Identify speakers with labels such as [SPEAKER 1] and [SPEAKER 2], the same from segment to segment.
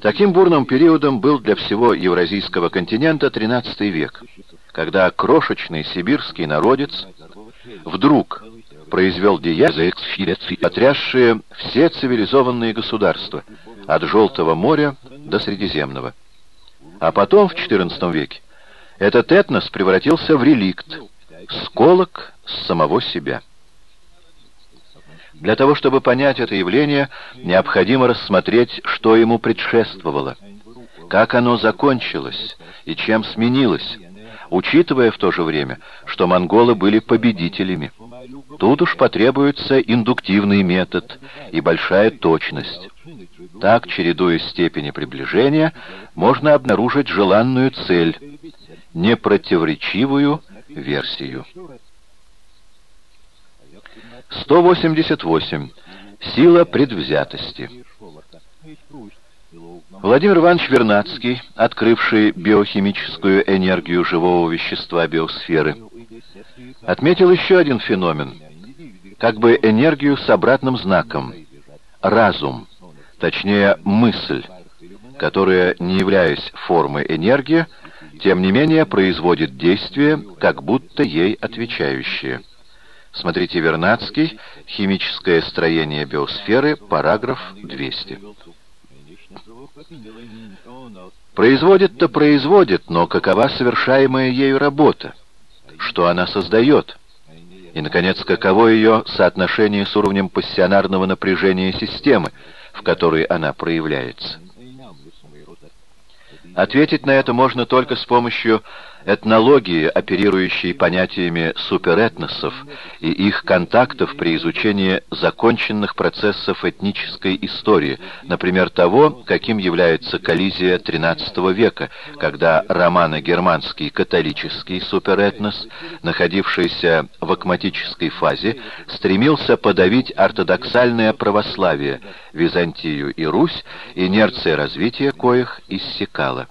[SPEAKER 1] Таким бурным периодом был для всего евразийского континента XIII век, когда крошечный сибирский народец вдруг произвел деяния, потрясшие все цивилизованные государства, от Желтого моря до Средиземного. А потом, в XIV веке, этот этнос превратился в реликт, сколок самого себя. Для того, чтобы понять это явление, необходимо рассмотреть, что ему предшествовало, как оно закончилось и чем сменилось, учитывая в то же время, что монголы были победителями. Тут уж потребуется индуктивный метод и большая точность. Так, чередуя степени приближения, можно обнаружить желанную цель, непротиворечивую версию. 188. Сила предвзятости. Владимир Иванович Вернадский, открывший биохимическую энергию живого вещества биосферы, отметил еще один феномен, как бы энергию с обратным знаком – разум, точнее мысль, которая, не являясь формой энергии, тем не менее производит действие, как будто ей отвечающее. Смотрите Вернадский, «Химическое строение биосферы», параграф 200. Производит-то производит, но какова совершаемая ею работа? Что она создает? И, наконец, каково ее соотношение с уровнем пассионарного напряжения системы, в которой она проявляется? Ответить на это можно только с помощью этнологии, оперирующей понятиями суперэтносов и их контактов при изучении законченных процессов этнической истории, например, того, каким является коллизия XIII века, когда романо-германский католический суперэтнос, находившийся в акматической фазе, стремился подавить ортодоксальное православие, Византию и Русь, инерция развития коих иссякала.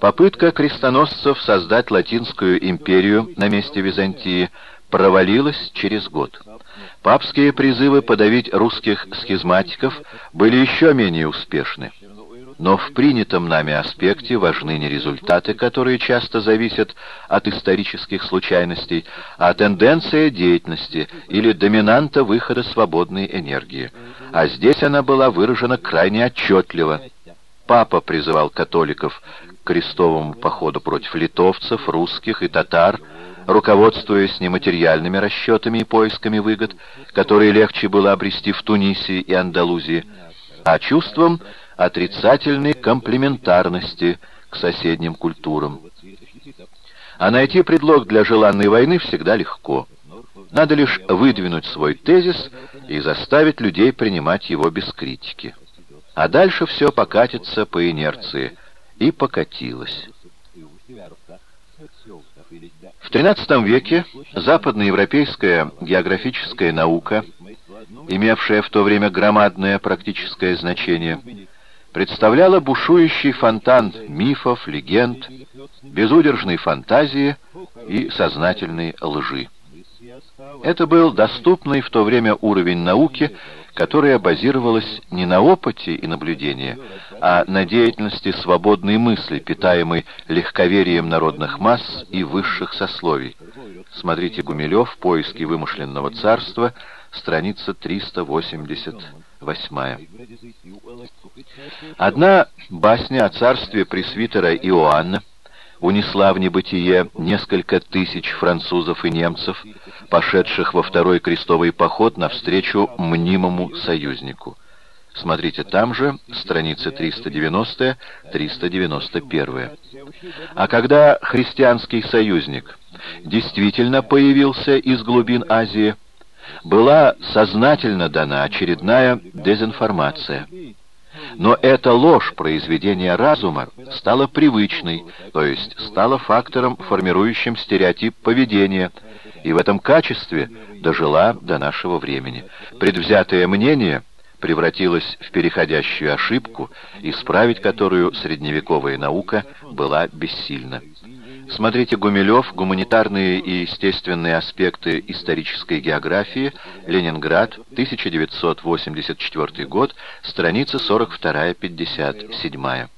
[SPEAKER 1] Попытка крестоносцев создать Латинскую империю на месте Византии провалилась через год. Папские призывы подавить русских схизматиков были еще менее успешны. Но в принятом нами аспекте важны не результаты, которые часто зависят от исторических случайностей, а тенденция деятельности или доминанта выхода свободной энергии. А здесь она была выражена крайне отчетливо. Папа призывал католиков крестовому походу против литовцев, русских и татар, руководствуясь не материальными расчетами и поисками выгод, которые легче было обрести в Тунисе и Андалузии, а чувством отрицательной комплементарности к соседним культурам. А найти предлог для желанной войны всегда легко. Надо лишь выдвинуть свой тезис и заставить людей принимать его без критики. А дальше все покатится по инерции – и покатилась. В XIII веке западноевропейская географическая наука, имевшая в то время громадное практическое значение, представляла бушующий фонтан мифов, легенд, безудержной фантазии и сознательной лжи. Это был доступный в то время уровень науки, которая базировалась не на опыте и наблюдении, а на деятельности свободной мысли, питаемой легковерием народных масс и высших сословий. Смотрите Гумилев «Поиски вымышленного царства», страница 388. Одна басня о царстве пресвитера Иоанна унесла в небытие несколько тысяч французов и немцев, пошедших во второй крестовый поход навстречу мнимому союзнику. Смотрите там же, страницы 390-391. А когда христианский союзник действительно появился из глубин Азии, была сознательно дана очередная дезинформация. Но эта ложь произведения разума стала привычной, то есть стала фактором, формирующим стереотип поведения, и в этом качестве дожила до нашего времени. Предвзятое мнение превратилось в переходящую ошибку, исправить которую средневековая наука была бессильна. Смотрите Гумилев «Гуманитарные и естественные аспекты исторической географии. Ленинград, 1984 год, страница 42-57.